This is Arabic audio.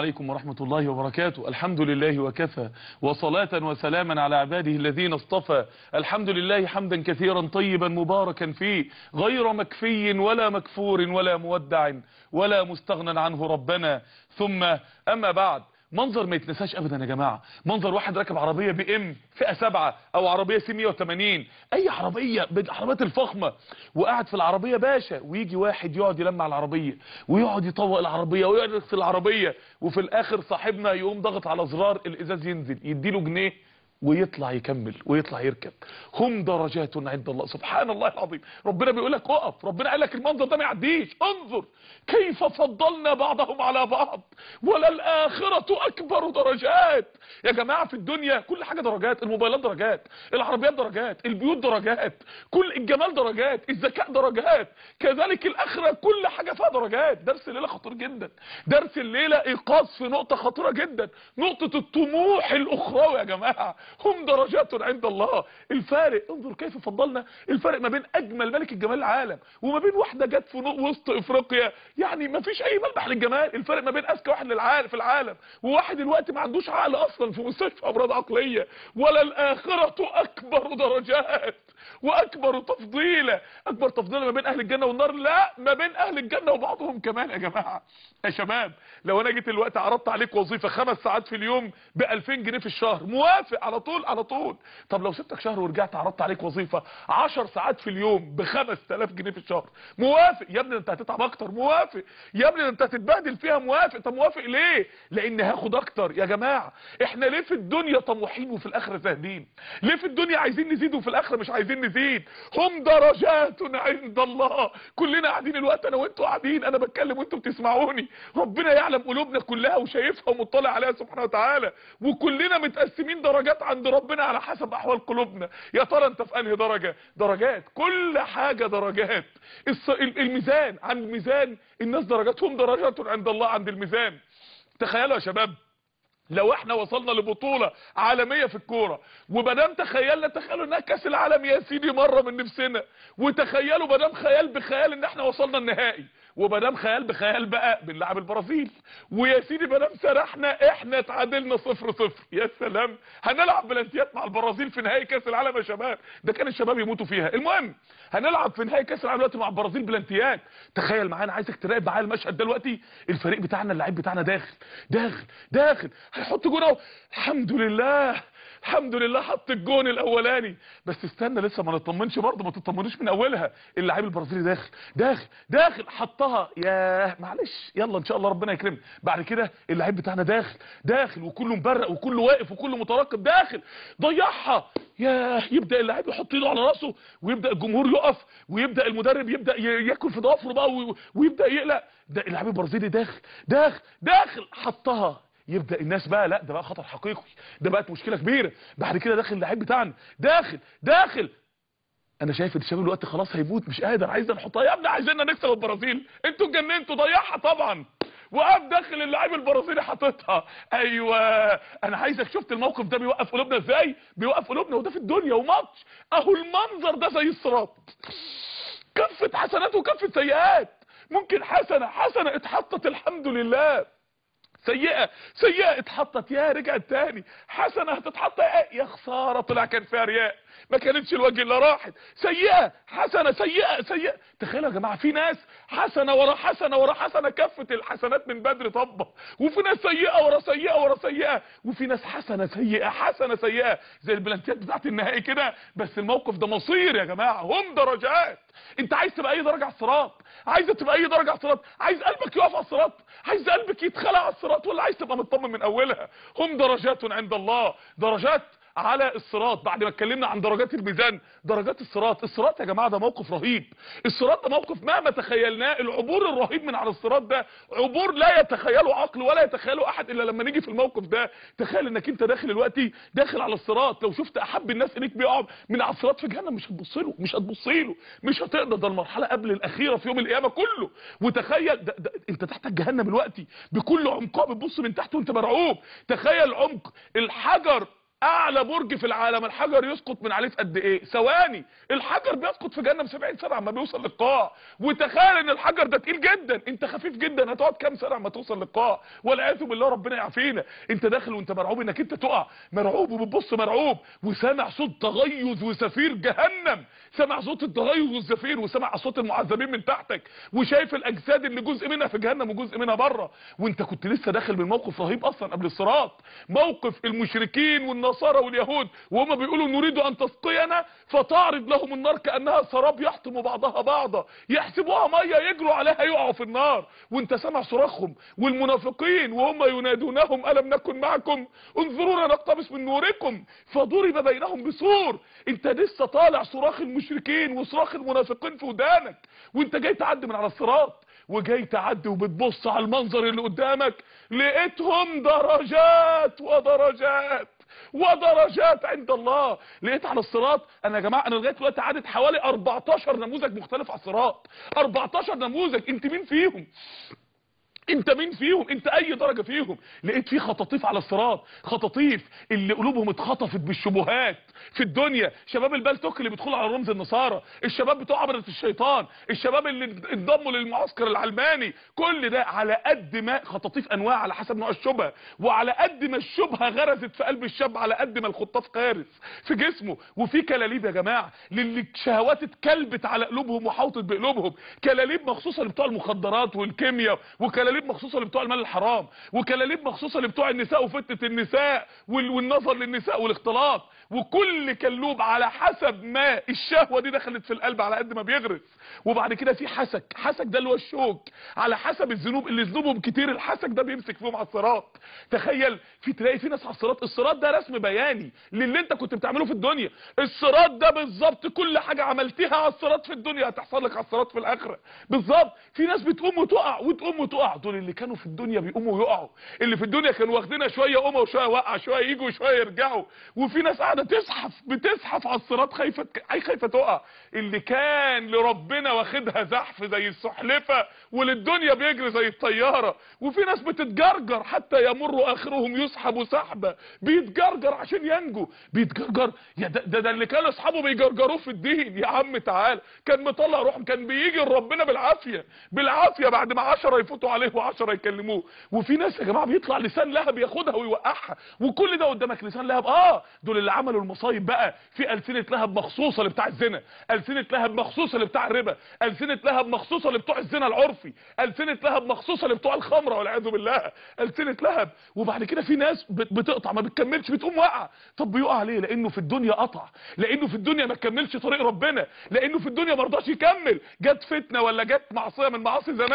عليكم ورحمة الله وبركاته. الحمد لله وكفى. وصلاة وسلاما على عباده الذين اصطفى. الحمد لله حمدا كثيرا طيبا مباركا فيه. غير مكفي ولا مكفور ولا مودع ولا مستغنى عنه ربنا. ثم أما بعد. منظر ما يتنساش ابدا يا جماعة. منظر واحد راكب عربية بي إم فئة 7 أو عربية سي 180 أي عربية بالعربيات الفخمة. وقاعد في العربية باشا. ويجي واحد يقعد يلمع العربية ويقعد يطوق العربية ويقعد في العربية. وفي الآخر صاحبنا يقوم ضغط على زرار الإزاز ينزل يديله جنيه. ويطلع يكمل ويطلع يركب. هم درجات عند الله. سبحان الله العظيم. ربنا بيقول لك اقف. ربنا قال لك المنظر ده ما يعديش. انظر كيف فضلنا بعضهم على بعض. وللآخرة أكبر درجات. يا جماعة في الدنيا كل حاجة درجات. الموبايلات درجات. العربيات درجات. البيوت درجات. كل الجمال درجات. الذكاء درجات. كذلك الآخرة كل حاجة فيها درجات. درس الليلة خطير جدا. درس الليلة إيقاظ في نقطة خطيرة جدا. نقطة الطموح الأخروي يا جماعة. هم درجات عند الله. الفارق انظر كيف فضلنا. الفارق ما بين أجمل ملك الجمال العالم وما بين واحدة جت في وسط إفريقيا. يعني ما فيش أي ملمح للجمال. الفرق ما بين أذكى واحد للعالم في العالم. وواحد دلوقتي ما عندوش عقل أصلا في مستشفى أمراض عقلية. ولا الآخرة أكبر درجات وأكبر تفضيلة. أكبر تفضيلة ما بين أهل الجنة والنار؟ لا ما بين أهل الجنة وبعضهم كمان يا جماعة. يا شباب لو أنا جيت الوقت عرضت عليك وظيفة خمس ساعات في اليوم ب 2000 جنيه في الشهر موافق على طول على طول. طب لو سبتك شهر ورجعت عرضت عليك وظيفة 10 ساعات في اليوم ب 5000 جنيه في الشهر. موافق. يا ابني انت هتتعب أكتر. موافق. يا ابني انت هتتبهدل فيها. موافق. طب موافق ليه؟ لأن هاخد أكتر. يا جماعة إحنا ليه في الدنيا طموحين وفي الآخرة زاهدين؟ ليه في الدنيا عايزين نزيد وفي الآخرة مش عايزين نزيد؟ هم درجات عند الله. كلنا قاعدين الوقت أنا وأنتوا قاعدين. أنا بتكلم وأنتوا بتسمعوني. ربنا يعلم قلوبنا كلها وشايفها ومطلع عليها سبحانه وتعالى. وكلنا متقسمين درجات عند ربنا على حسب أحوال قلوبنا. يا ترى أنت في أنهي درجة؟ درجات. كل حاجة درجات. الميزان. عن الميزان الناس درجاتهم درجات عند الله عند الميزان. تخيلوا يا شباب لو إحنا وصلنا لبطولة عالمية في الكورة ومدام تخيلنا تخيلوا إنها كأس العالم يا سيدي مرة من نفسنا. وتخيلوا مدام خيال بخيال إن إحنا وصلنا النهائي. ومدام خيال بخيال بقى بنلعب البرازيل. ويا سيدي مدام سرحنا إحنا اتعادلنا صفر صفر. يا سلام. هنلعب بلانتيات مع البرازيل في نهائي كأس العالم يا شباب. ده كان الشباب يموتوا فيها. المهم هنلعب في نهائي كأس العالم دلوقتي مع البرازيل بلانتيات تخيل معانا عايزك تراقب معايا المشهد دلوقتي؟ الفريق بتاعنا اللعيب بتاعنا داخل داخل داخل. هيحط جون اهو. الحمد لله. الحمد لله حط الجون الأولاني. بس استنى لسه ما نطمنش برضه ما تطمنوش من أولها. اللاعب البرازيلي داخل داخل داخل حطها. ياه معلش. يلا إن شاء الله ربنا يكرمنا بعد كده اللاعب بتاعنا داخل داخل وكله مبرق وكله واقف وكله مترقب داخل. ضيعها. ياه يبدأ اللاعب يحط إيده على رأسه ويبدأ الجمهور يقف ويبدأ المدرب يبدأ ياكل في ضوافره بقى ويبدأ يقلق. ده اللاعب البرازيلي داخل داخل داخل. حطها. يبدأ الناس بقى لا ده بقى خطر حقيقي ده بقت مشكلة كبيرة. بعد كده داخل اللعيب بتاعنا داخل داخل. أنا شايف إن الشباب الوقت خلاص هيموت مش قادر عايزنا نحطها. يا ابني عايزيننا نكسب البرازيل. أنتوا اتجننتوا ضيعها طبعا. وقام داخل اللاعب البرازيلي حاططها. أيوه. أنا عايزك شفت الموقف ده بيوقف قلوبنا إزاي؟ بيوقف قلوبنا وده في الدنيا وماتش. أهو المنظر ده زي الصراط. كفة حسنات وكفة سيئات. ممكن حسنة حسنة اتحطت الحمد لله. سيئة سيئة اتحطت يا رجعت تاني. حسنة هتتحط يا خسارة طلع كان فيها رياء. ما كانتش الوجه اللي راحت. سيئة حسنة سيئة سيئة. تخيلوا يا جماعة في ناس حسنة ورا حسنة ورا حسنة كفة الحسنات من بدر طبة. وفي ناس سيئة ورا سيئة ورا سيئة. وفي ناس حسنة سيئة حسنة سيئة. زي البلانتيات بتاعت النهائي كده. بس الموقف ده مصير يا جماعة. هم درجات. انت عايز تبقى أي درجة على الصراط؟ عايز تبقى أي درجة على الصراط؟ عايز قلبك يقف على الصراط؟ عايز قلبك يتخلع على الصراط؟ ولا عايز تبقى مطمن من أولها. هم درجات عند الله. درجات على الصراط. بعد ما اتكلمنا عن درجات الميزان درجات الصراط. الصراط يا جماعة ده موقف رهيب. الصراط ده موقف مهما تخيلناه العبور الرهيب من على الصراط ده عبور لا يتخيله عقل ولا يتخيله أحد إلا لما نيجي في الموقف ده. تخيل إنك أنت داخل دلوقتي داخل على الصراط. لو شفت أحب الناس إليك بيقعد من على الصراط في جهنم مش هتبص له مش هتبص له مش هتقدر. ده المرحلة قبل الأخيرة في يوم القيامة كله. وتخيل ده ده أنت تحت جهنم دلوقتي بكل عمقها بتبص من تحت وأنت مرعوب. تخيل عمق الحجر أعلى برج في العالم الحجر يسقط من عليه في قد إيه؟ ثواني الحجر بيسقط في جهنم 70 سنه عما بيوصل للقاع وتخيل إن الحجر ده تقيل جدا أنت خفيف جدا هتقعد كام سنة عما توصل للقاع والعياذ بالله ربنا يعافينا. أنت داخل وأنت مرعوب إنك أنت تقع. مرعوب وبتبص مرعوب. وسامع صوت تغيظ وزفير جهنم. سامع صوت التغيظ والزفير وسامع اصوات المعذبين من تحتك. وشايف الأجساد اللي جزء منها في جهنم وجزء منها بره. وأنت كنت لسه داخل من موقف رهيب أصلا قبل الصراط. موقف المشركين والنصارى واليهود وهم بيقولوا نريد أن تسقينا فتعرض لهم النار كأنها سراب يحطم بعضها بعضا. يحسبوها مية يجروا عليها يقعوا في النار. وانت سامع صراخهم والمنافقين وهم ينادونهم ألم نكن معكم؟ انظرونا نقتبس من نوركم. فضرب بينهم بسور. انت لسه طالع صراخ المشركين وصراخ المنافقين في ودانك. وانت جاي تعدي من على الصراط. وجاي تعدي وبتبص على المنظر اللي قدامك. لقيتهم درجات ودرجات. ودرجات عند الله. لقيت على الصراط أنا يا جماعة أنا لغاية دلوقتي عدد حوالي 14 نموذج مختلف على الصراط. 14 نموذج أنت مين فيهم؟ انت مين فيهم؟ انت اي درجة فيهم؟ لقيت في خطاطيف على الصراط. خطاطيف اللي قلوبهم اتخطفت بالشبهات في الدنيا. شباب البلتوك اللي بيدخلوا على رمز النصارى. الشباب بتوع عبرة الشيطان. الشباب اللي انضموا للمعسكر العلماني. كل ده على قد ما خطاطيف أنواع على حسب نوع الشبهة. وعلى قد ما الشبهة غرزت في قلب الشاب على قد ما الخطاف غارس في جسمه. وفي كلاليب يا جماعة. للي الشهوات اتكلبت على قلوبهم وحوطت بقلوبهم. كلاليب مخصوصه لبتوع المخدرات والكيمياء. وكلاليب مخصوصة لبتوع المال الحرام وكلاليب مخصوصة لبتوع النساء وفتنة النساء وال- والنظر للنساء والاختلاط. وكل كلوب على حسب ما الشهوة دي دخلت في القلب على قد ما بيغرس. وبعد كده في حسك حسك ده اللي هو الشوك. على حسب الذنوب اللي ذنوبهم كتير الحسك ده بيمسك فيهم على الصراط. تخيل في تلاقي في ناس على الصراط. الصراط ده رسم بياني للي انت كنت بتعمله في الدنيا. الصراط ده بالظبط كل حاجة عملتها على الصراط في الدنيا هتحصل لك على الصراط في الآخرة. بالظبط. في ناس بتقوم وتقع وتقوم وتقع. دول اللي كانوا في الدنيا بيقوموا ويقعوا اللي في الدنيا كانوا واخدينها شوية قومه وشويه وقع شوية يجوا وشويه يرجعوا. وفي ناس قاعدة تزحف بتزحف على الصراط خايفة أي خايفة تقع. اللي كان لربنا واخدها زحف زي السحلفة وللدنيا بيجري زي الطيارة. وفي ناس بتتجرجر حتى يمر آخرهم يسحب سحبة. بيتجرجر عشان ينجو بيتجرجر يا ده, ده, اللي كان أصحابه بيجرجروه في الدين. يا عم تعال. كان مطلع روحهم كان بيجي لربنا بالعافية. بالعافية بعد ما 10 يفوتوا عليه و10 يكلموه. وفي ناس يا جماعة بيطلع لسان لهب ياخدها ويوقعها. وكل ده قدامك لسان لهب. آه دول اللي عملوا المصايب بقى في ألسنة لهب مخصوصة لبتاع الزنا ألسنة لهب مخصوصة لبتاع الربا ألسنة لهب مخصوصة لبتوع الزنا العرفي ألسنة لهب مخصوصة لبتوع الخمرة والعياذ بالله ألسنة لهب. وبعد كده في ناس بت- بتقطع ما بتكملش بتقوم واقعة. طب بيقع ليه؟ لأنه في الدنيا قطع لأنه في الدنيا ما كملش طريق ربنا لأنه في الدنيا ما رضاش يكمل. جت فتنة ولا جت معصية من معاصي زمان؟